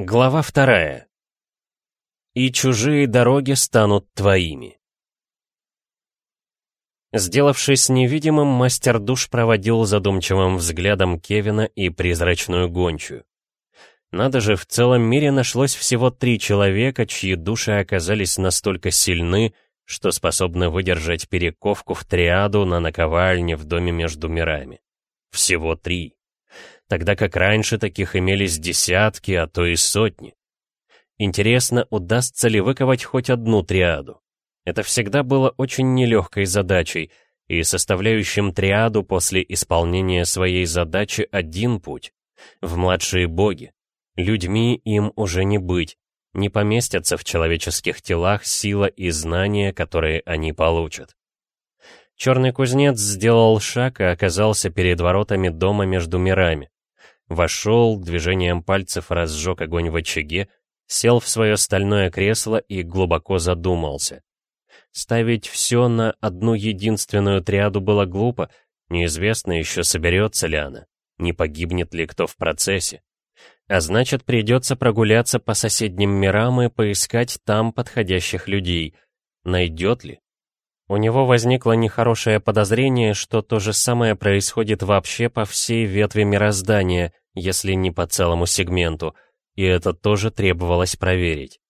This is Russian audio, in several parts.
Глава вторая. «И чужие дороги станут твоими». Сделавшись невидимым, мастер душ проводил задумчивым взглядом Кевина и призрачную гончую. Надо же, в целом мире нашлось всего три человека, чьи души оказались настолько сильны, что способны выдержать перековку в триаду на наковальне в доме между мирами. Всего три тогда как раньше таких имелись десятки, а то и сотни. Интересно, удастся ли выковать хоть одну триаду? Это всегда было очень нелегкой задачей, и составляющим триаду после исполнения своей задачи один путь — в младшие боги. Людьми им уже не быть, не поместятся в человеческих телах сила и знания, которые они получат. Черный кузнец сделал шаг и оказался перед воротами дома между мирами. Вошел, движением пальцев разжег огонь в очаге, сел в свое стальное кресло и глубоко задумался. Ставить все на одну единственную триаду было глупо, неизвестно еще соберется ли она, не погибнет ли кто в процессе. А значит, придется прогуляться по соседним мирам и поискать там подходящих людей. Найдет ли? У него возникло нехорошее подозрение, что то же самое происходит вообще по всей ветви мироздания, если не по целому сегменту, и это тоже требовалось проверить.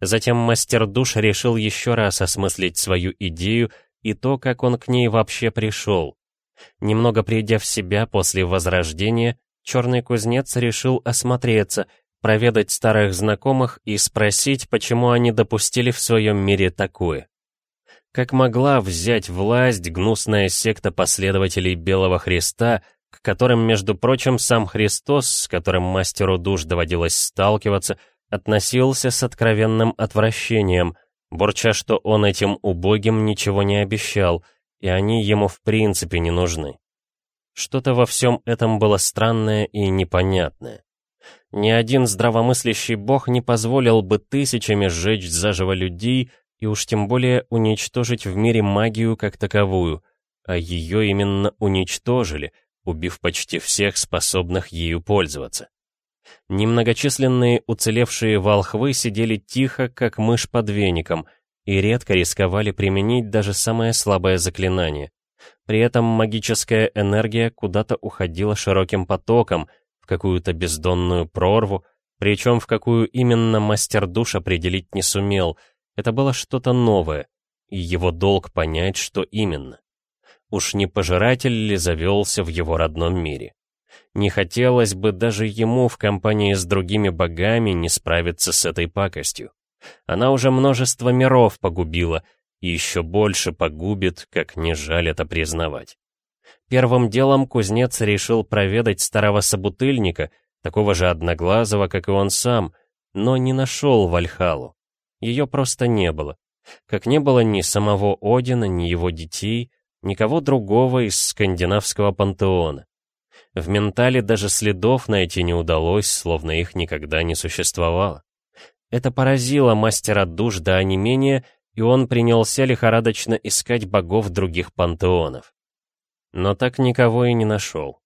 Затем мастер душ решил еще раз осмыслить свою идею и то, как он к ней вообще пришел. Немного придя в себя после возрождения, черный кузнец решил осмотреться, проведать старых знакомых и спросить, почему они допустили в своем мире такое. Как могла взять власть гнусная секта последователей Белого Христа, к которым, между прочим, сам Христос, с которым мастеру душ доводилось сталкиваться, относился с откровенным отвращением, бурча, что он этим убогим ничего не обещал, и они ему в принципе не нужны. Что-то во всем этом было странное и непонятное. Ни один здравомыслящий бог не позволил бы тысячами сжечь заживо людей, и уж тем более уничтожить в мире магию как таковую, а ее именно уничтожили, убив почти всех способных ею пользоваться. Немногочисленные уцелевшие волхвы сидели тихо, как мышь под веником, и редко рисковали применить даже самое слабое заклинание. При этом магическая энергия куда-то уходила широким потоком, в какую-то бездонную прорву, причем в какую именно мастер душ определить не сумел — это было что-то новое, и его долг понять, что именно. Уж не пожиратель ли завелся в его родном мире? Не хотелось бы даже ему в компании с другими богами не справиться с этой пакостью. Она уже множество миров погубила, и еще больше погубит, как не жаль это признавать. Первым делом кузнец решил проведать старого собутыльника, такого же одноглазого, как и он сам, но не нашел Вальхалу. Ее просто не было. Как не было ни самого Одина, ни его детей, никого другого из скандинавского пантеона. В ментале даже следов найти не удалось, словно их никогда не существовало. Это поразило мастера душ до онемения, и он принялся лихорадочно искать богов других пантеонов. Но так никого и не нашел.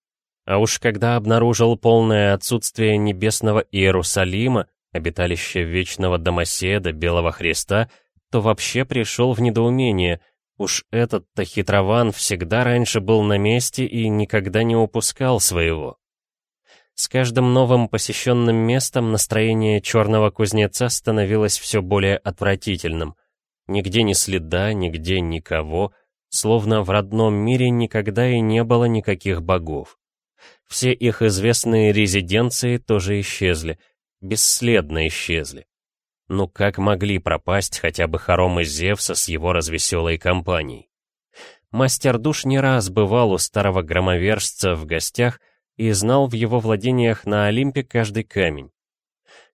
А уж когда обнаружил полное отсутствие небесного Иерусалима, обиталище вечного домоседа, Белого Христа, то вообще пришел в недоумение. Уж этот-то хитрован всегда раньше был на месте и никогда не упускал своего. С каждым новым посещенным местом настроение черного кузнеца становилось все более отвратительным. Нигде ни следа, нигде никого, словно в родном мире никогда и не было никаких богов. Все их известные резиденции тоже исчезли — бесследно исчезли. Ну как могли пропасть хотя бы хоромы Зевса с его развеселой компанией? Мастер душ не раз бывал у старого громовержца в гостях и знал в его владениях на Олимпе каждый камень.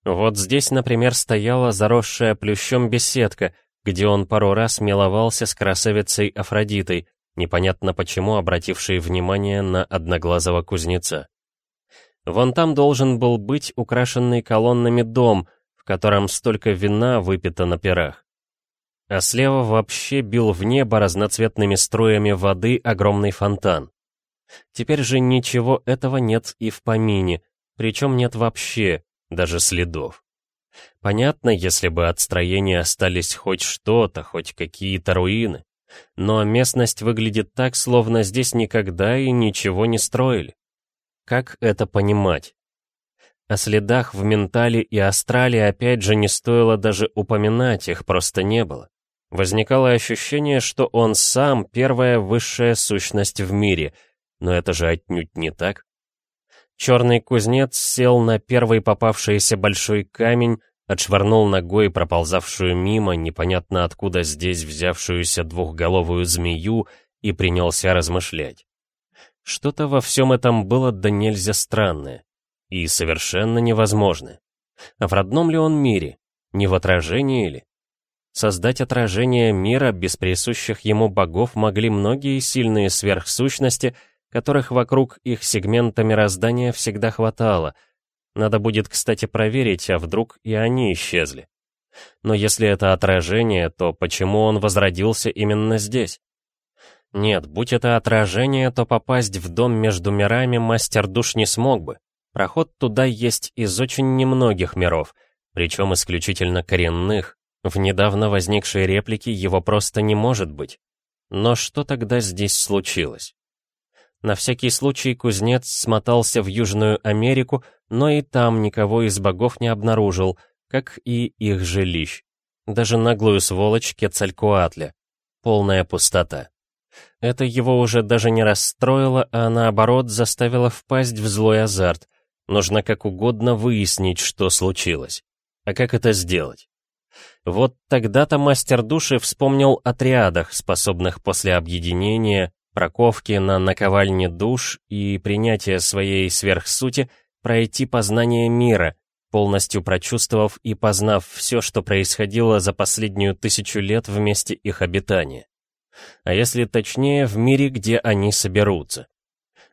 Вот здесь, например, стояла заросшая плющом беседка, где он пару раз миловался с красавицей Афродитой, непонятно почему обратившей внимание на одноглазого кузнеца. Вон там должен был быть украшенный колоннами дом, в котором столько вина выпито на пирах. А слева вообще бил в небо разноцветными струями воды огромный фонтан. Теперь же ничего этого нет и в помине, причем нет вообще, даже следов. Понятно, если бы от строения остались хоть что-то, хоть какие-то руины. Но местность выглядит так, словно здесь никогда и ничего не строили. Как это понимать? О следах в Ментале и Астрале опять же не стоило даже упоминать, их просто не было. Возникало ощущение, что он сам первая высшая сущность в мире, но это же отнюдь не так. Черный кузнец сел на первый попавшийся большой камень, отшвырнул ногой проползавшую мимо, непонятно откуда здесь взявшуюся двухголовую змею и принялся размышлять. Что-то во всем этом было да нельзя странное и совершенно невозможное. А в родном ли он мире? Не в отражении ли? Создать отражение мира без присущих ему богов могли многие сильные сверхсущности, которых вокруг их сегмента мироздания всегда хватало — надо будет, кстати, проверить, а вдруг и они исчезли. Но если это отражение, то почему он возродился именно здесь? Нет, будь это отражение, то попасть в дом между мирами мастер душ не смог бы. Проход туда есть из очень немногих миров, причем исключительно коренных. В недавно возникшей реплике его просто не может быть. Но что тогда здесь случилось? На всякий случай кузнец смотался в Южную Америку, но и там никого из богов не обнаружил, как и их жилищ. Даже наглую сволочь Кецалькуатля. Полная пустота. Это его уже даже не расстроило, а наоборот заставило впасть в злой азарт. Нужно как угодно выяснить, что случилось. А как это сделать? Вот тогда-то мастер души вспомнил о триадах, способных после объединения проковки на наковальне душ и принятия своей сверхсути пройти познание мира, полностью прочувствовав и познав все, что происходило за последнюю тысячу лет вместе их обитания. А если точнее, в мире, где они соберутся.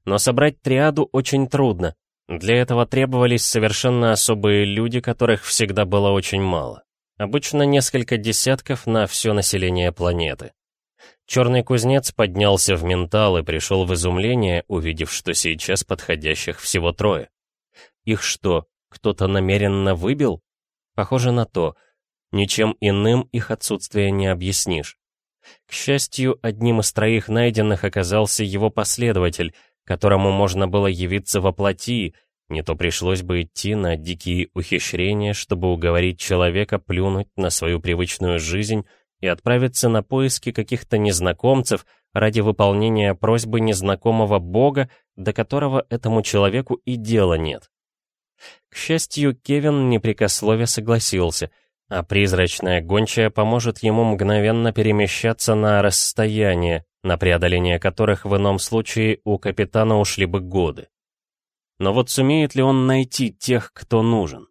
Но собрать триаду очень трудно. Для этого требовались совершенно особые люди, которых всегда было очень мало. Обычно несколько десятков на все население планеты. Черный кузнец поднялся в ментал и пришел в изумление, увидев, что сейчас подходящих всего трое. Их что, кто-то намеренно выбил? Похоже на то. Ничем иным их отсутствие не объяснишь. К счастью, одним из троих найденных оказался его последователь, которому можно было явиться во плоти, не то пришлось бы идти на дикие ухищрения, чтобы уговорить человека плюнуть на свою привычную жизнь и отправиться на поиски каких-то незнакомцев ради выполнения просьбы незнакомого бога, до которого этому человеку и дела нет. К счастью, Кевин непрекослове согласился, а призрачная гончая поможет ему мгновенно перемещаться на расстояние, на преодоление которых в ином случае у капитана ушли бы годы. Но вот сумеет ли он найти тех, кто нужен?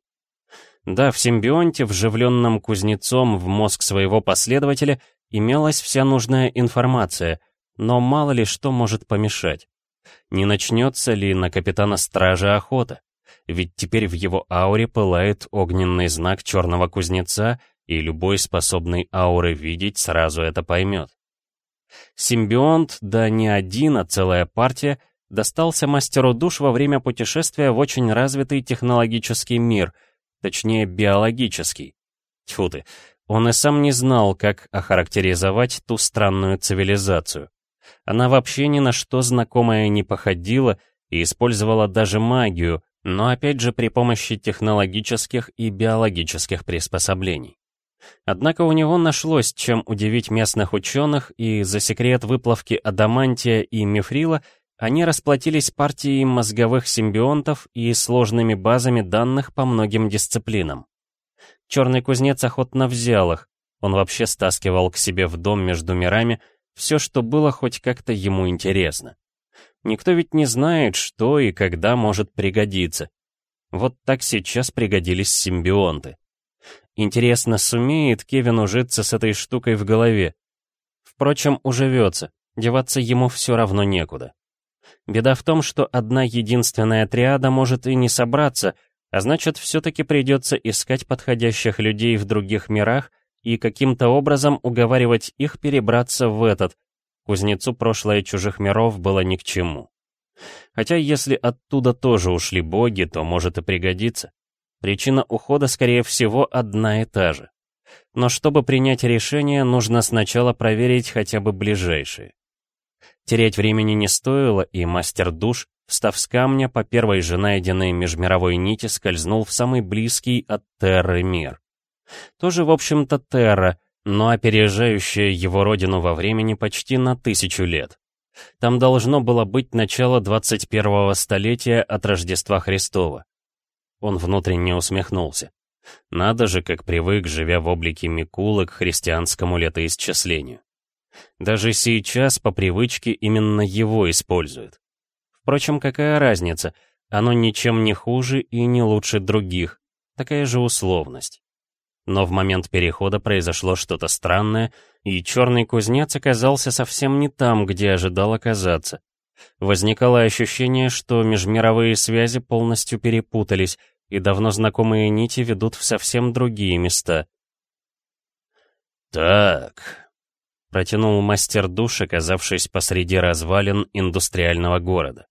Да, в симбионте, вживленном кузнецом в мозг своего последователя, имелась вся нужная информация, но мало ли что может помешать. Не начнется ли на капитана стража охота? Ведь теперь в его ауре пылает огненный знак черного кузнеца, и любой способный ауры видеть сразу это поймет. Симбионт, да не один, а целая партия, достался мастеру душ во время путешествия в очень развитый технологический мир — точнее биологический. Тьфу ты, он и сам не знал, как охарактеризовать ту странную цивилизацию. Она вообще ни на что знакомое не походила и использовала даже магию, но опять же при помощи технологических и биологических приспособлений. Однако у него нашлось, чем удивить местных ученых, и за секрет выплавки адамантия и мифрила они расплатились партией мозговых симбионтов и сложными базами данных по многим дисциплинам. Черный кузнец охотно взял их, он вообще стаскивал к себе в дом между мирами все, что было хоть как-то ему интересно. Никто ведь не знает, что и когда может пригодиться. Вот так сейчас пригодились симбионты. Интересно, сумеет Кевин ужиться с этой штукой в голове? Впрочем, уживется, деваться ему все равно некуда. Беда в том, что одна единственная триада может и не собраться, а значит, все-таки придется искать подходящих людей в других мирах и каким-то образом уговаривать их перебраться в этот. Кузнецу прошлое чужих миров было ни к чему. Хотя если оттуда тоже ушли боги, то может и пригодиться. Причина ухода, скорее всего, одна и та же. Но чтобы принять решение, нужно сначала проверить хотя бы ближайшие. Терять времени не стоило, и мастер душ, встав с камня, по первой же найденной межмировой нити скользнул в самый близкий от Терры мир. Тоже, в общем-то, Терра, но опережающая его родину во времени почти на тысячу лет. Там должно было быть начало 21-го столетия от Рождества Христова. Он внутренне усмехнулся. Надо же, как привык, живя в облике Микулы, к христианскому летоисчислению. Даже сейчас по привычке именно его используют. Впрочем, какая разница? Оно ничем не хуже и не лучше других. Такая же условность. Но в момент перехода произошло что-то странное, и черный кузнец оказался совсем не там, где ожидал оказаться. Возникало ощущение, что межмировые связи полностью перепутались, и давно знакомые нити ведут в совсем другие места. «Так», — протянул мастер душ, оказавшись посреди развалин индустриального города.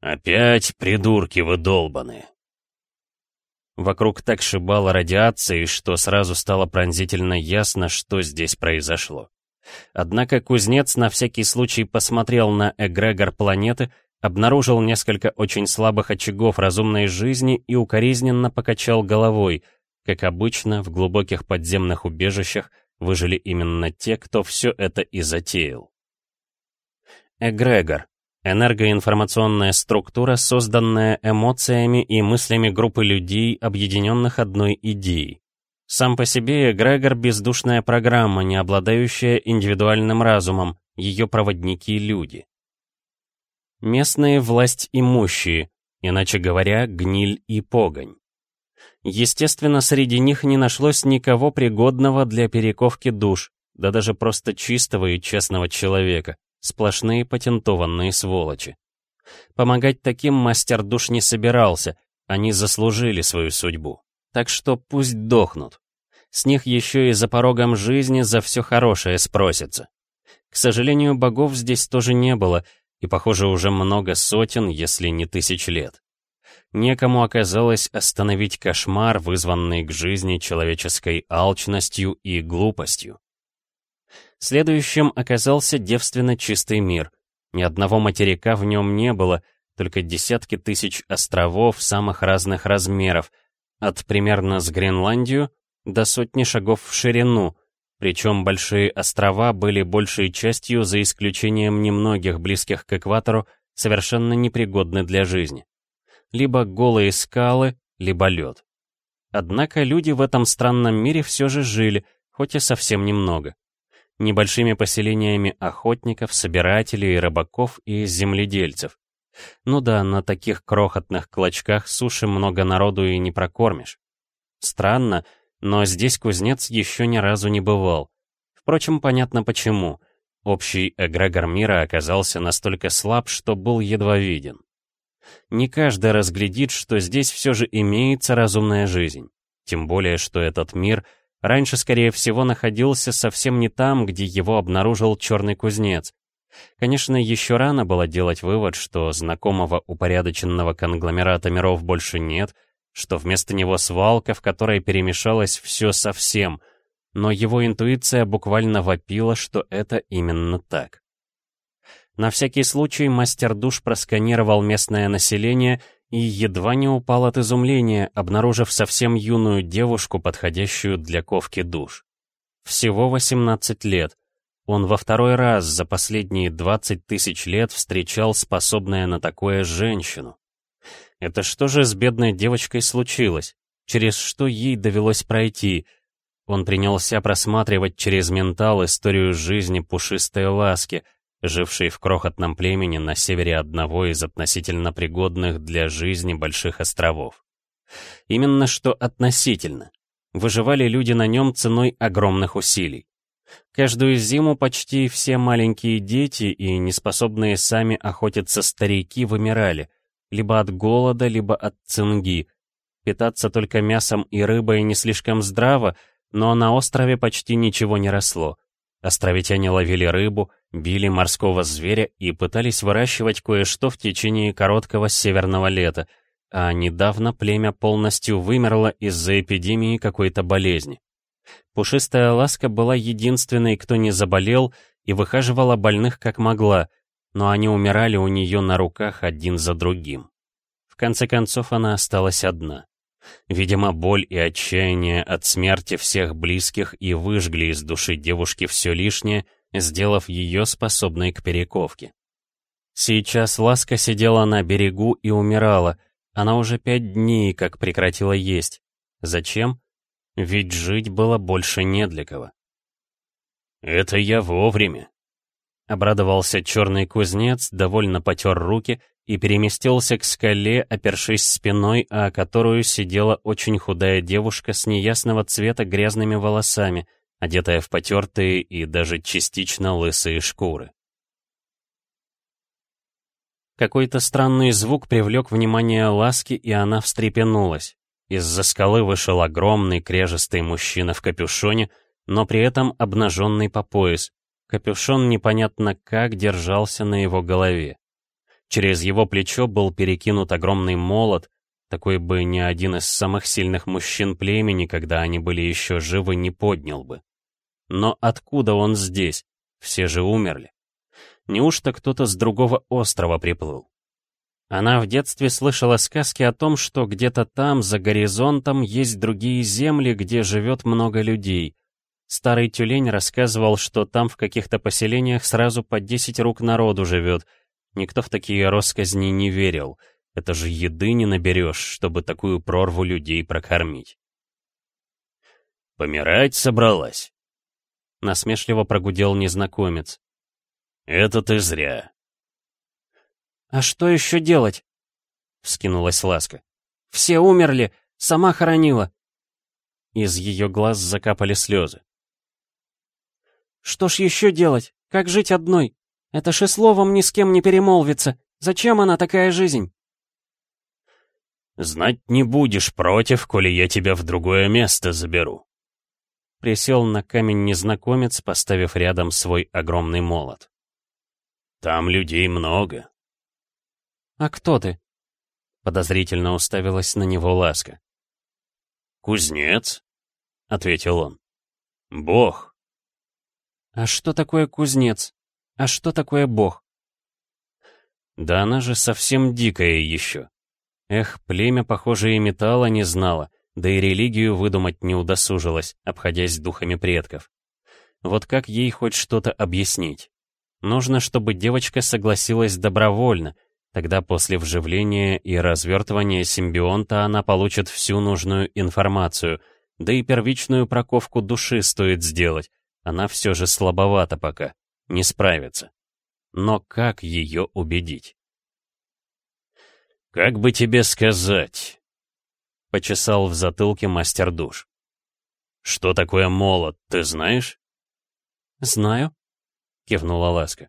«Опять придурки вы долбаные!» Вокруг так шибало радиации, что сразу стало пронзительно ясно, что здесь произошло. Однако кузнец на всякий случай посмотрел на эгрегор планеты, обнаружил несколько очень слабых очагов разумной жизни и укоризненно покачал головой. Как обычно, в глубоких подземных убежищах выжили именно те, кто все это и затеял. Эгрегор Энергоинформационная структура, созданная эмоциями и мыслями группы людей, объединенных одной идеей. Сам по себе эгрегор — бездушная программа, не обладающая индивидуальным разумом, ее проводники — люди. Местные власть имущие, иначе говоря, гниль и погонь. Естественно, среди них не нашлось никого пригодного для перековки душ, да даже просто чистого и честного человека. Сплошные патентованные сволочи. Помогать таким мастер душ не собирался, они заслужили свою судьбу. Так что пусть дохнут. С них еще и за порогом жизни за все хорошее спросится. К сожалению, богов здесь тоже не было, и, похоже, уже много сотен, если не тысяч лет. Некому оказалось остановить кошмар, вызванный к жизни человеческой алчностью и глупостью. Следующим оказался девственно чистый мир. Ни одного материка в нем не было, только десятки тысяч островов самых разных размеров, от примерно с Гренландию до сотни шагов в ширину, причем большие острова были большей частью, за исключением немногих близких к экватору, совершенно непригодны для жизни. Либо голые скалы, либо лед. Однако люди в этом странном мире все же жили, хоть и совсем немного небольшими поселениями охотников, собирателей, рыбаков и земледельцев. Ну да, на таких крохотных клочках суши много народу и не прокормишь. Странно, но здесь кузнец еще ни разу не бывал. Впрочем, понятно почему. Общий эгрегор мира оказался настолько слаб, что был едва виден. Не каждый разглядит, что здесь все же имеется разумная жизнь. Тем более, что этот мир — Раньше, скорее всего, находился совсем не там, где его обнаружил черный кузнец. Конечно, еще рано было делать вывод, что знакомого упорядоченного конгломерата миров больше нет, что вместо него свалка, в которой перемешалось все совсем, но его интуиция буквально вопила, что это именно так. На всякий случай мастер душ просканировал местное население и едва не упал от изумления, обнаружив совсем юную девушку, подходящую для ковки душ. Всего 18 лет. Он во второй раз за последние 20 тысяч лет встречал способная на такое женщину. Это что же с бедной девочкой случилось? Через что ей довелось пройти? Он принялся просматривать через ментал историю жизни пушистой ласки — живший в крохотном племени на севере одного из относительно пригодных для жизни больших островов. Именно что относительно. Выживали люди на нем ценой огромных усилий. Каждую зиму почти все маленькие дети и неспособные сами охотиться старики вымирали, либо от голода, либо от цинги. Питаться только мясом и рыбой не слишком здраво, но на острове почти ничего не росло. Островитяне ловили рыбу, били морского зверя и пытались выращивать кое-что в течение короткого северного лета. а недавно племя полностью вымерло из-за эпидемии какой-то болезни. Пушистая ласка была единственной, кто не заболел и выхаживала больных как могла, но они умирали у нее на руках один за другим. В конце концов она осталась одна. Видимо, боль и отчаяние от смерти всех близких и выжгли из души девушки все лишнее, сделав ее способной к перековке. Сейчас Ласка сидела на берегу и умирала. Она уже пять дней как прекратила есть. Зачем? Ведь жить было больше не для кого. «Это я вовремя», — обрадовался черный кузнец, довольно потер руки и переместился к скале, опершись спиной, о которую сидела очень худая девушка с неясного цвета грязными волосами, одетая в потертые и даже частично лысые шкуры. Какой-то странный звук привлек внимание Ласки, и она встрепенулась. Из-за скалы вышел огромный крежистый мужчина в капюшоне, но при этом обнаженный по пояс. Капюшон непонятно как держался на его голове. Через его плечо был перекинут огромный молот, такой бы ни один из самых сильных мужчин племени, когда они были еще живы, не поднял бы. Но откуда он здесь? Все же умерли. Неужто кто-то с другого острова приплыл? Она в детстве слышала сказки о том, что где-то там, за горизонтом, есть другие земли, где живет много людей. Старый тюлень рассказывал, что там в каких-то поселениях сразу по десять рук народу живет. Никто в такие росказни не верил. Это же еды не наберешь, чтобы такую прорву людей прокормить. «Помирать собралась?» Насмешливо прогудел незнакомец. «Это ты зря. «А что еще делать?» — вскинулась Ласка. «Все умерли, сама хоронила». Из ее глаз закапали слезы. «Что ж еще делать? Как жить одной? Это ж и словом ни с кем не перемолвится. Зачем она такая жизнь?» «Знать не будешь против, коли я тебя в другое место заберу». Присел на камень незнакомец, поставив рядом свой огромный молот. «Там людей много, «А кто ты?» Подозрительно уставилась на него Ласка. «Кузнец», — ответил он. «Бог». «А что такое кузнец? А что такое бог?» «Да она же совсем дикая еще. Эх, племя, похоже, и металла не знало, да и религию выдумать не удосужилась, обходясь духами предков. Вот как ей хоть что-то объяснить? Нужно, чтобы девочка согласилась добровольно, Тогда после вживления и развертывания симбионта она получит всю нужную информацию, да и первичную проковку души стоит сделать. Она все же слабовата пока, не справится. Но как ее убедить? «Как бы тебе сказать?» — почесал в затылке мастер душ. «Что такое молот, ты знаешь?» «Знаю», — кивнула Ласка.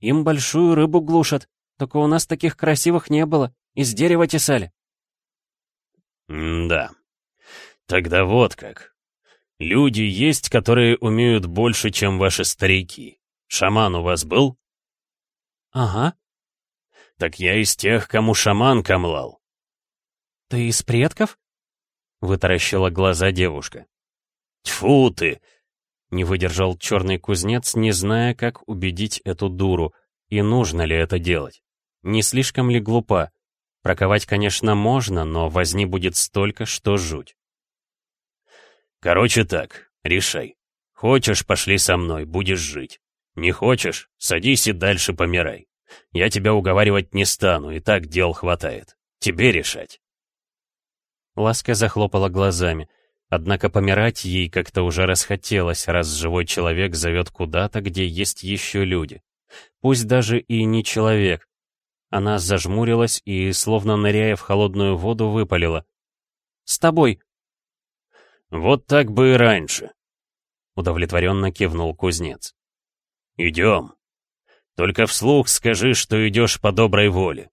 «Им большую рыбу глушат, только у нас таких красивых не было. Из дерева тесали. «Да. Тогда вот как. Люди есть, которые умеют больше, чем ваши старики. Шаман у вас был?» «Ага». «Так я из тех, кому шаман камлал». «Ты из предков?» — вытаращила глаза девушка. «Тьфу ты!» — не выдержал черный кузнец, не зная, как убедить эту дуру, и нужно ли это делать. Не слишком ли глупа? Проковать, конечно, можно, но возни будет столько, что жуть. Короче так, решай. Хочешь, пошли со мной, будешь жить. Не хочешь, садись и дальше помирай. Я тебя уговаривать не стану, и так дел хватает. Тебе решать. Ласка захлопала глазами. Однако помирать ей как-то уже расхотелось, раз живой человек зовет куда-то, где есть еще люди. Пусть даже и не человек, она зажмурилась и, словно ныряя в холодную воду, выпалила. «С тобой!» «Вот так бы и раньше!» Удовлетворенно кивнул кузнец. «Идем. Только вслух скажи, что идешь по доброй воле».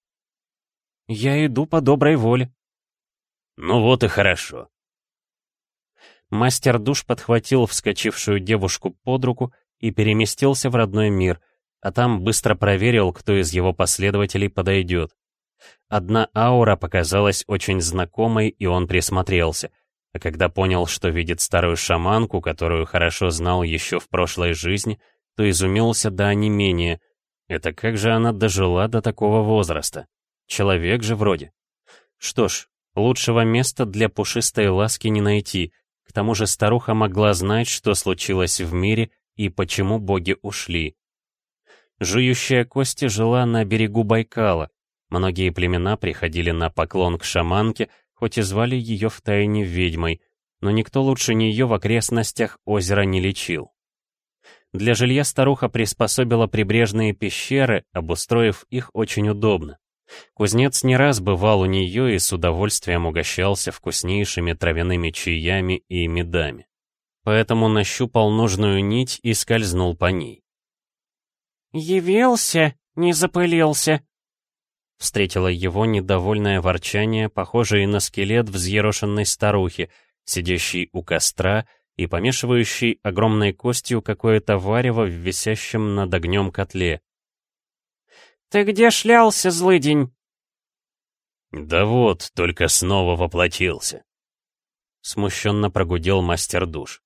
«Я иду по доброй воле». «Ну вот и хорошо». Мастер душ подхватил вскочившую девушку под руку и переместился в родной мир, а там быстро проверил, кто из его последователей подойдет. Одна аура показалась очень знакомой, и он присмотрелся. А когда понял, что видит старую шаманку, которую хорошо знал еще в прошлой жизни, то изумился до онемения. Это как же она дожила до такого возраста? Человек же вроде. Что ж, лучшего места для пушистой ласки не найти. К тому же старуха могла знать, что случилось в мире и почему боги ушли. Жующая кости жила на берегу Байкала. Многие племена приходили на поклон к шаманке, хоть и звали ее втайне ведьмой, но никто лучше нее в окрестностях озера не лечил. Для жилья старуха приспособила прибрежные пещеры, обустроив их очень удобно. Кузнец не раз бывал у нее и с удовольствием угощался вкуснейшими травяными чаями и медами. Поэтому нащупал нужную нить и скользнул по ней. «Явился, не запылился!» Встретило его недовольное ворчание, похожее на скелет взъерошенной старухи, сидящей у костра и помешивающей огромной костью какое-то варево в висящем над огнем котле. «Ты где шлялся, злыдень?» «Да вот, только снова воплотился», — смущенно прогудел мастер душ.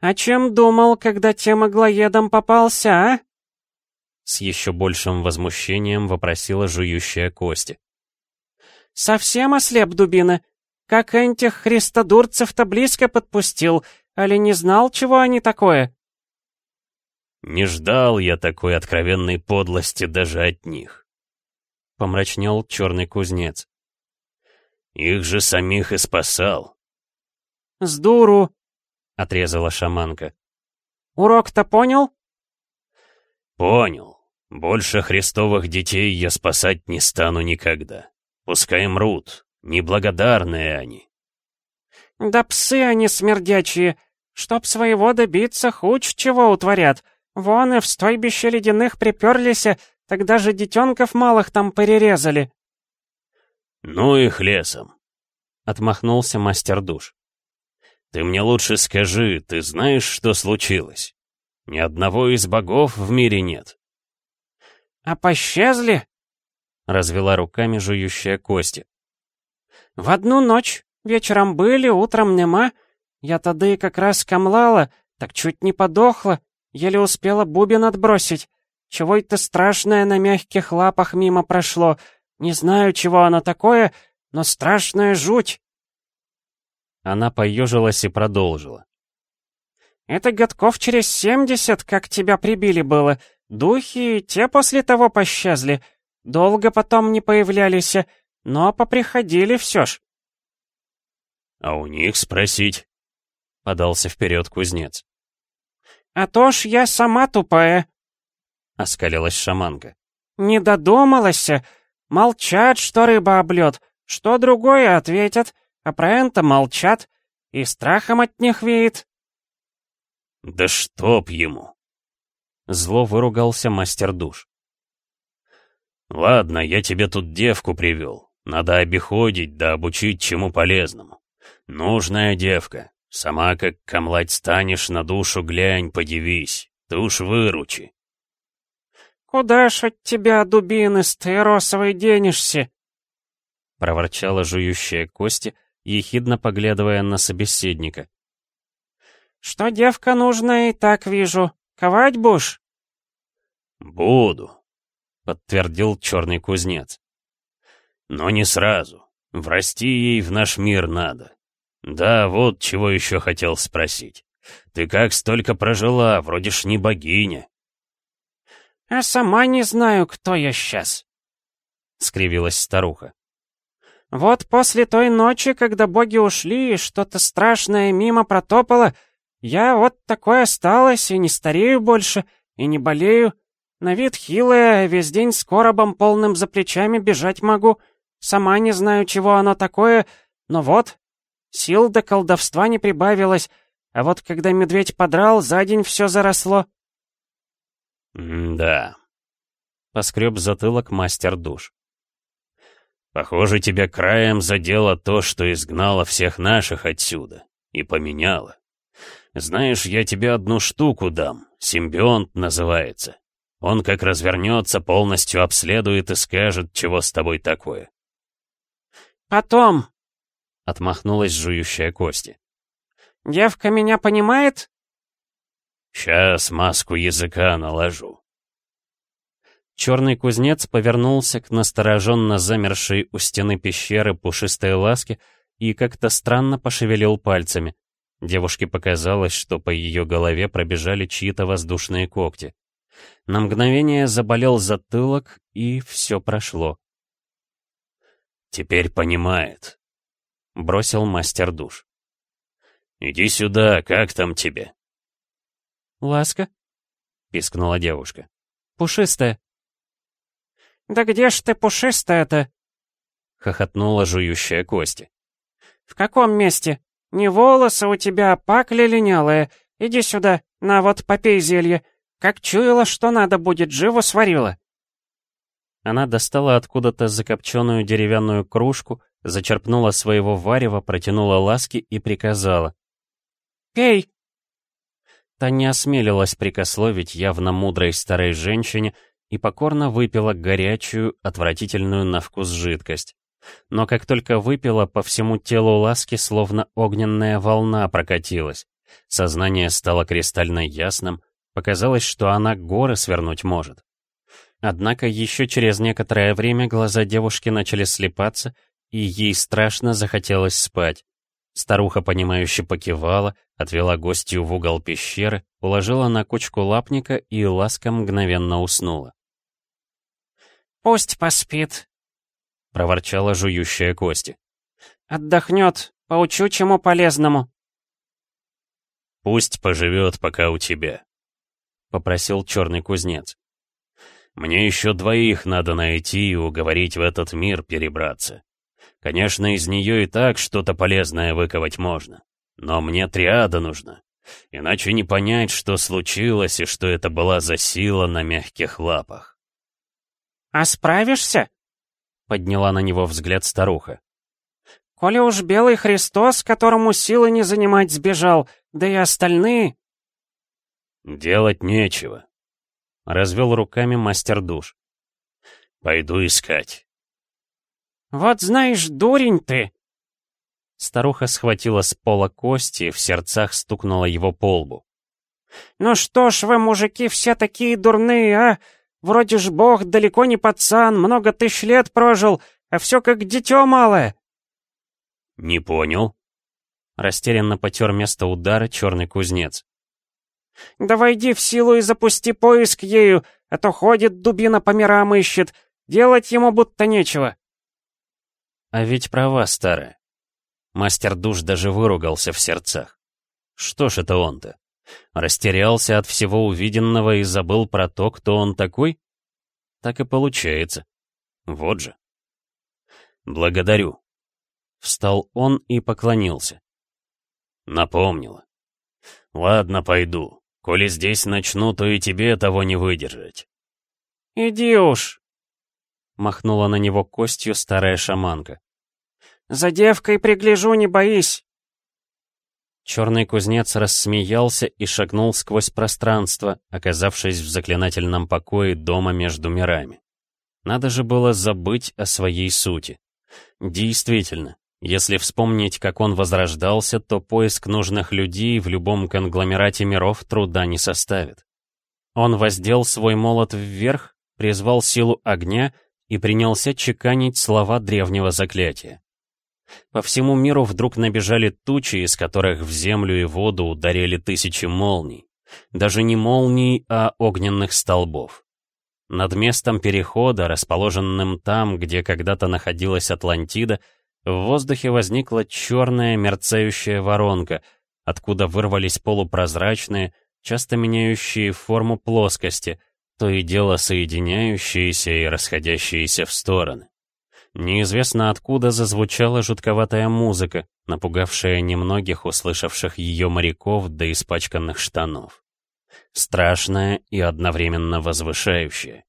«О чем думал, когда тем иглоедом попался, а?» С еще большим возмущением вопросила жующая кости. «Совсем ослеп, дубина? Как этих христодурцев-то близко подпустил, али не знал, чего они такое?» «Не ждал я такой откровенной подлости даже от них», — помрачнел черный кузнец. «Их же самих и спасал». «С дуру», — отрезала шаманка. «Урок-то понял?» «Понял. Больше христовых детей я спасать не стану никогда. Пускай мрут, неблагодарные они. Да псы они смердячие. Чтоб своего добиться, хуч чего утворят. Вон и в стойбище ледяных приперлись, тогда же детенков малых там перерезали. Ну их лесом, — отмахнулся мастер душ. Ты мне лучше скажи, ты знаешь, что случилось? Ни одного из богов в мире нет. «А пощезли?» — развела руками жующая кости. «В одну ночь. Вечером были, утром нема. Я тогда и как раз камлала, так чуть не подохла, еле успела бубен отбросить. Чего это страшное на мягких лапах мимо прошло. Не знаю, чего оно такое, но страшная жуть». Она поежилась и продолжила. «Это годков через семьдесят, как тебя прибили было. Духи те после того пощазли. Долго потом не появлялись, но поприходили все ж. «А у них спросить?» — подался вперед кузнец. «А то ж я сама тупая», — оскалилась шаманка. «Не додумалась. Молчат, что рыба облет. Что другое ответят, а про это молчат. И страхом от них веет». «Да чтоб ему!» Зло выругался мастер душ. «Ладно, я тебе тут девку привел. Надо обиходить да обучить чему полезному. Нужная девка. Сама как камлать станешь, на душу глянь, подивись. Ты уж выручи». «Куда ж от тебя, дубины, стаиросовой денешься?» проворчала жующая кости, ехидно поглядывая на собеседника. «Что девка нужная, и так вижу. Ковать будешь?» «Буду», — подтвердил черный кузнец. «Но не сразу. Врасти ей в наш мир надо. Да, вот чего еще хотел спросить. Ты как столько прожила, вроде ж не богиня». «А сама не знаю, кто я сейчас», — скривилась старуха. «Вот после той ночи, когда боги ушли и что-то страшное мимо протопало, я вот такой осталась и не старею больше, и не болею. На вид хилая, весь день с коробом полным за плечами бежать могу. Сама не знаю, чего оно такое, но вот. Сил до колдовства не прибавилось, а вот когда медведь подрал, за день все заросло. «Да», — поскреб затылок мастер душ. «Похоже, тебя краем задело то, что изгнало всех наших отсюда и поменяло. Знаешь, я тебе одну штуку дам, симбионт называется. Он как развернется, полностью обследует и скажет, чего с тобой такое. «Потом», — отмахнулась жующая кости. «Девка меня понимает?» «Сейчас маску языка наложу». Черный кузнец повернулся к настороженно замершей у стены пещеры пушистой ласке и как-то странно пошевелил пальцами. Девушке показалось, что по ее голове пробежали чьи-то воздушные когти. На мгновение заболел затылок, и все прошло. «Теперь понимает», — бросил мастер душ. «Иди сюда, как там тебе?» «Ласка?» — пискнула девушка. «Пушистая». «Да где ж ты пушистая-то?» — хохотнула жующая кости. «В каком месте? Не волосы у тебя, а пакли линялые. Иди сюда, на вот попей зелье. Как чуяла, что надо будет, живо сварила». Она достала откуда-то закопченную деревянную кружку, зачерпнула своего варева, протянула ласки и приказала. «Пей!» Та не осмелилась прикословить явно мудрой старой женщине и покорно выпила горячую, отвратительную на вкус жидкость. Но как только выпила, по всему телу ласки словно огненная волна прокатилась. Сознание стало кристально ясным, показалось, что она горы свернуть может. Однако еще через некоторое время глаза девушки начали слепаться, и ей страшно захотелось спать. Старуха, понимающе покивала, отвела гостью в угол пещеры, уложила на кучку лапника, и ласка мгновенно уснула. «Пусть поспит», — проворчала жующая кости. «Отдохнет, поучу чему полезному». «Пусть поживет пока у тебя», — попросил черный кузнец. Мне еще двоих надо найти и уговорить в этот мир перебраться. Конечно, из нее и так что-то полезное выковать можно. Но мне триада нужна. Иначе не понять, что случилось и что это была за сила на мягких лапах. «А справишься?» — подняла на него взгляд старуха. «Коли уж Белый Христос, которому силы не занимать, сбежал, да и остальные...» «Делать нечего. Развел руками мастер душ. «Пойду искать». «Вот знаешь, дурень ты!» Старуха схватила с пола кости и в сердцах стукнула его по лбу. «Ну что ж вы, мужики, все такие дурные, а? Вроде ж бог далеко не пацан, много тысяч лет прожил, а все как дитё малое». «Не понял». Растерянно потер место удара черный кузнец. Да войди в силу и запусти поиск ею, а то ходит дубина по мирам ищет. Делать ему будто нечего. А ведь права старая. Мастер душ даже выругался в сердцах. Что ж это он-то? Растерялся от всего увиденного и забыл про то, кто он такой? Так и получается. Вот же. Благодарю. Встал он и поклонился. Напомнила. Ладно, пойду. Коли здесь начну, то и тебе того не выдержать. «Иди уж!» — махнула на него костью старая шаманка. «За девкой пригляжу, не боись!» Черный кузнец рассмеялся и шагнул сквозь пространство, оказавшись в заклинательном покое дома между мирами. Надо же было забыть о своей сути. Действительно, если вспомнить, как он возрождался, то поиск нужных людей в любом конгломерате миров труда не составит. Он воздел свой молот вверх, призвал силу огня и принялся чеканить слова древнего заклятия. По всему миру вдруг набежали тучи, из которых в землю и воду ударили тысячи молний. Даже не молний, а огненных столбов. Над местом перехода, расположенным там, где когда-то находилась Атлантида, в воздухе возникла черная мерцающая воронка, откуда вырвались полупрозрачные, часто меняющие форму плоскости, то и дело соединяющиеся и расходящиеся в стороны. Неизвестно откуда зазвучала жутковатая музыка, напугавшая немногих услышавших ее моряков до испачканных штанов. Страшная и одновременно возвышающая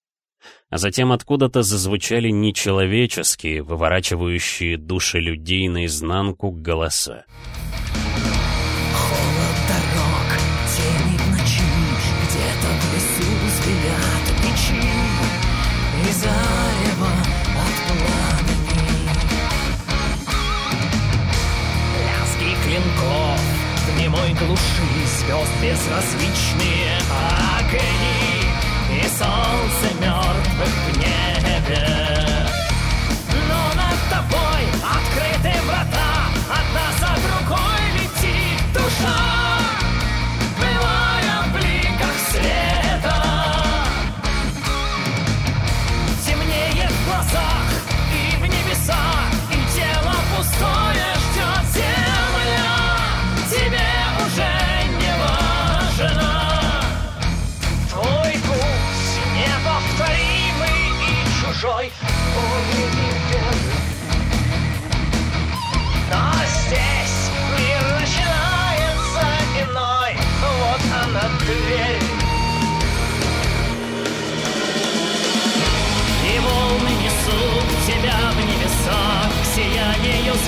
а затем откуда-то зазвучали нечеловеческие, выворачивающие души людей наизнанку голоса. звезд безразличные огни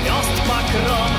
Звезд по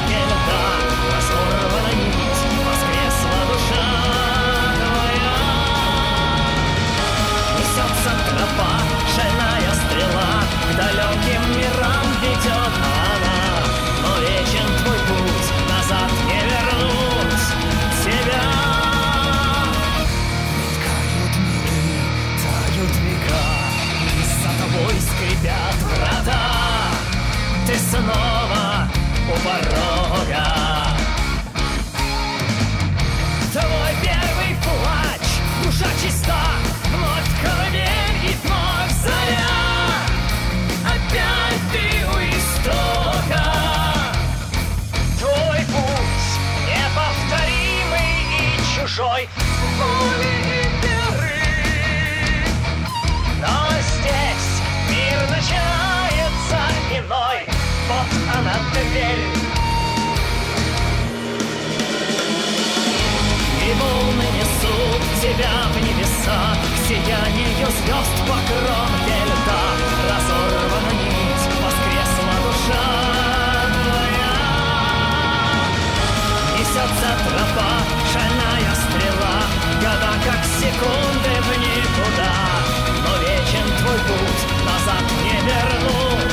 И волны несут тебя в небеса К сиянию звезд по кромке льда нить, воскресла душа твоя. Несется тропа, стрела Года как секунды в никуда. Но вечен твой путь, назад не вернуть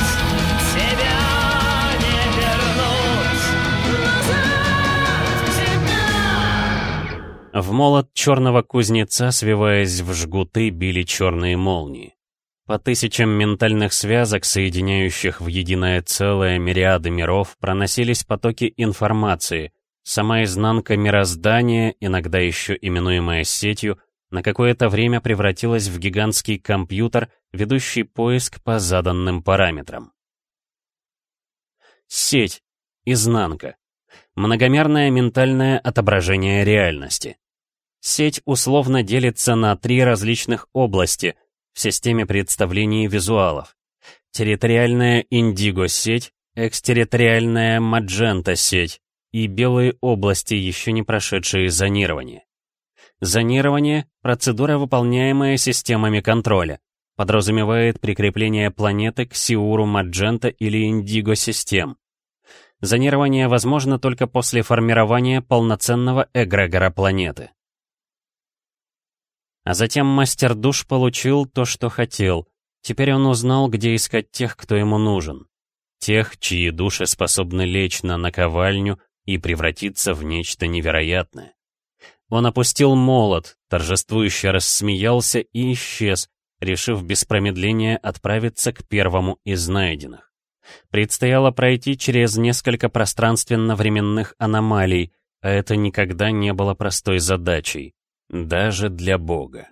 В молот черного кузнеца, свиваясь в жгуты, били черные молнии. По тысячам ментальных связок, соединяющих в единое целое мириады миров, проносились потоки информации. Сама изнанка мироздания, иногда еще именуемая сетью, на какое-то время превратилась в гигантский компьютер, ведущий поиск по заданным параметрам. Сеть. Изнанка. Многомерное ментальное отображение реальности. Сеть условно делится на три различных области в системе представлений визуалов. Территориальная индиго-сеть, экстерриториальная маджента-сеть и белые области, еще не прошедшие зонирование. Зонирование — процедура, выполняемая системами контроля, подразумевает прикрепление планеты к Сиуру Маджента или Индиго систем. Зонирование возможно только после формирования полноценного эгрегора планеты. А затем мастер душ получил то, что хотел. Теперь он узнал, где искать тех, кто ему нужен. Тех, чьи души способны лечь на наковальню и превратиться в нечто невероятное. Он опустил молот, торжествующе рассмеялся и исчез, решив без промедления отправиться к первому из найденных. Предстояло пройти через несколько пространственно-временных аномалий, а это никогда не было простой задачей, даже для Бога.